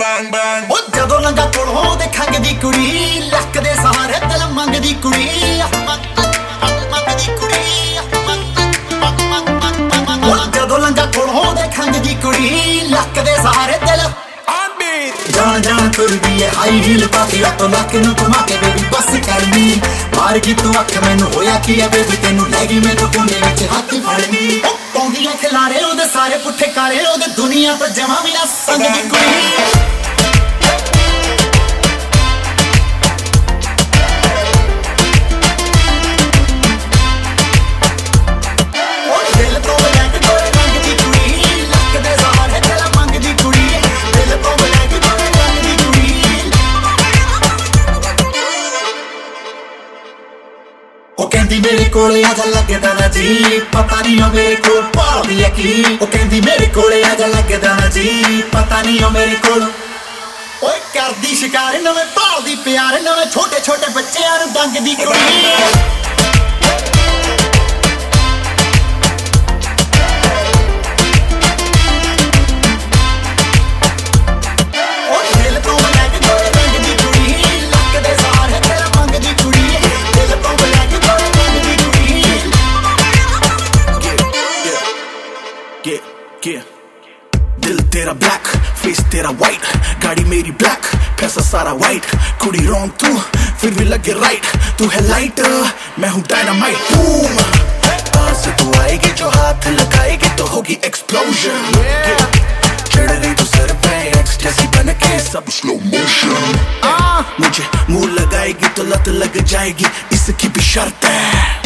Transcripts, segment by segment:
bang bang. ਉਹ ਜਦੋਂ ਲੰਗਾ ਕੋਲੋਂ ਦੇਖਾਂਗੇ ਦੀ ਕੁੜੀ ਲੱਕ ਦੇ ਸਹਾਰੇ ਦਿਲ ਮੰਗਦੀ ਕੁੜੀ ਮੰਗਦੀ ਕੁੜੀ। ਉਹ ਜਦੋਂ ਲੰਗਾ ਕੋਲੋਂ ਦੇਖਾਂਗੇ ਦੀ ਕੁੜੀ ਲੱਕ ਦੇ ਸਹਾਰੇ ਦਿਲ on beat ਜਾਣ ਜਾਣ ਤੁਰਦੀ ਏ ਹਾਈ ਹੀਲ ਪਾ ਕੇ ਆਟੋ ਲੱਕ ਨੂੰ ਘੁਮਾ ਕੇ ਬੇਬੀ ਬਸ ਕਰਨੀ ਮਾਰ ਗਈ ਤੂੰ ਅੱਖ ਮੈਨੂੰ ਹੋਇਆ ਕੀ ਐ ਬੇਬੀ ਤੈਨੂੰ ਲੈ ਗਈ ਮੈਨੂੰ ਕੋਨੇ ਵਿੱਚ ਹੱਥ ਫੜਨੀ ਉਹ ਪੌਂਦੀਆਂ ਖਿਲਾਰੇ ਉਹਦੇ ਸਾਰੇ ਪੁੱਠੇ ਕਾਰੇ ਉਹਦੇ ਦੁਨੀਆ ਤੋਂ ਜਮਾ ਵੀ ਨਾ ਸੰਗ ਦੀ ਕੁੜੀ। ਕਹਿੰਦੀ ਮੇਰੇ ਕੋਲੇ ਆ ਜਾ ਲੱਗਦਾ ਨਾ ਜੀ। ਪਤਾ ਨਹੀਂ ਉਹ ਮੇਰੇ ਕੋਲ ਭਾਲਦੀ ਆ ਕੀ। ਉਹ ਕਹਿੰਦੀ ਮੇਰੇ ਕੋਲੇ ਆ ਜਾ ਲੱਗਦਾ ਨਾ ਜੀ। ਪਤਾ ਨਹੀਂ ਉਹ ਮੇਰੇ ਕੋਲ। ਓਏ ਕਰਦੀ ਸ਼ਿਕਾਰ, ਨਵੇਂ ਭਾਲਦੀ ਪਿਆਰ, ਨਵੇਂ ਛੋਟੇ ਛੋਟੇ ਬੱਚਿਆਂ ਨੂੰ ਦੰਗਦੀ ਕੁੜੀ। Yeah दिल तेरा ब्लैक फेस तेरा वाइट गाड़ी मेरी ब्लैक पैसा सारा वाइट कुड़ी रॉन्ग तू फिर भी लगे राइट तू है लाइट मैं हूँ डायनामाइट बूम पास तू आएगी जो हाथ लगाएगी तो होगी एक्सप्लोजन चढ़ गई तो सर पे एक्सटेसी बन के सब स्लो मोशन मुझे मुँह लगाएगी तो लत लग जाएगी इसकी भी शर्त है।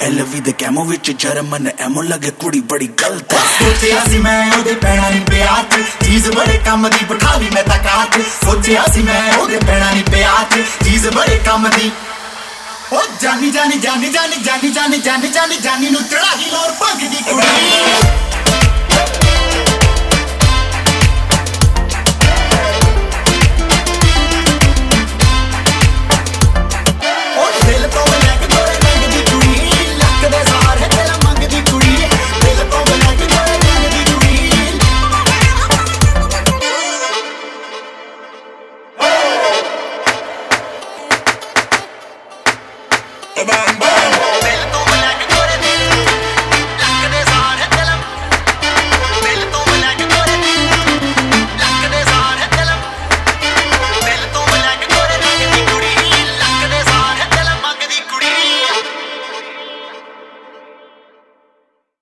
ਐਲਵੀ ਦੇ ਕੈਮੋ ਵਿੱਚ ਜਰਮਨ ਐਮੋ ਲੱਗੇ ਕੁੜੀ ਬੜੀ ਗਲਤ ਹੈ। ਸੋਚਿਆ ਸੀ ਮੈਂ ਉਹਦੇ ਪੈਣਾ ਨਹੀਂ ਪਿਆ ਚ, ਚੀਜ਼ ਬੜੇ ਕੰਮ ਦੀ ਬਿਠਾ ਲਈ ਮੈਂ ਤਾਂ ਕਾਚ ਸੋਚਿਆ ਸੀ ਮੈਂ ਉਹਦੇ ਪੈਣਾ ਨਹੀਂ ਪਿਆ ਚ, ਚੀਜ਼ ਬੜੇ ਕੰਮ ਦੀ। ਉਹ ਜਾਨੀ ਜਾਨੀ ਜਾਨੀ ਜਾਨੀ ਜਾਨੀ ਜਾਨੀ ਜਾਨੀ ਜਾਨੀ ਜਾਨੀ ਨੂੰ ਚੜਾਹੀ ਲੋਰ ਭੰਗ ਦੀ ਕੁੜੀ। bang bang.